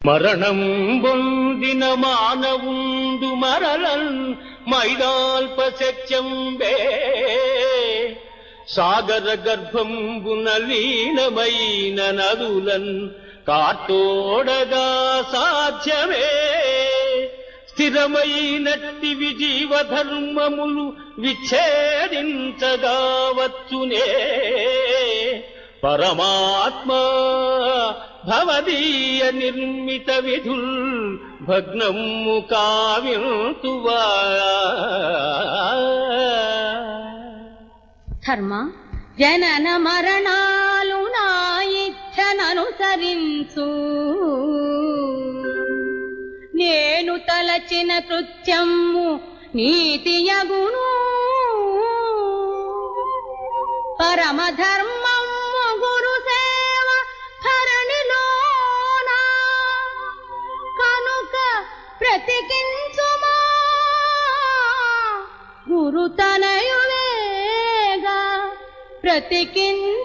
మరణం పొందిన మానవుండు మరలన్ మైదాల్ప సత్యంబే సాగర గర్భంబున లీనమైన నదులన్ కాటోడగా సాధ్యమే స్థిరమైనట్టి విజీవధర్మములు విచ్ఛేదించగావచ్చునే పరమాత్మ భవదీయ నిర్మిత విధుల్ భగ్నము కావ్యంతువా ధర్మ జనన మరణాలు నా ఇచ్చననుసరించు. నేను తలచిన కృత్యము నీతియగును. పరమధర్మ ప్రతికించుమా? గురుతనయులేగా ప్రతికించు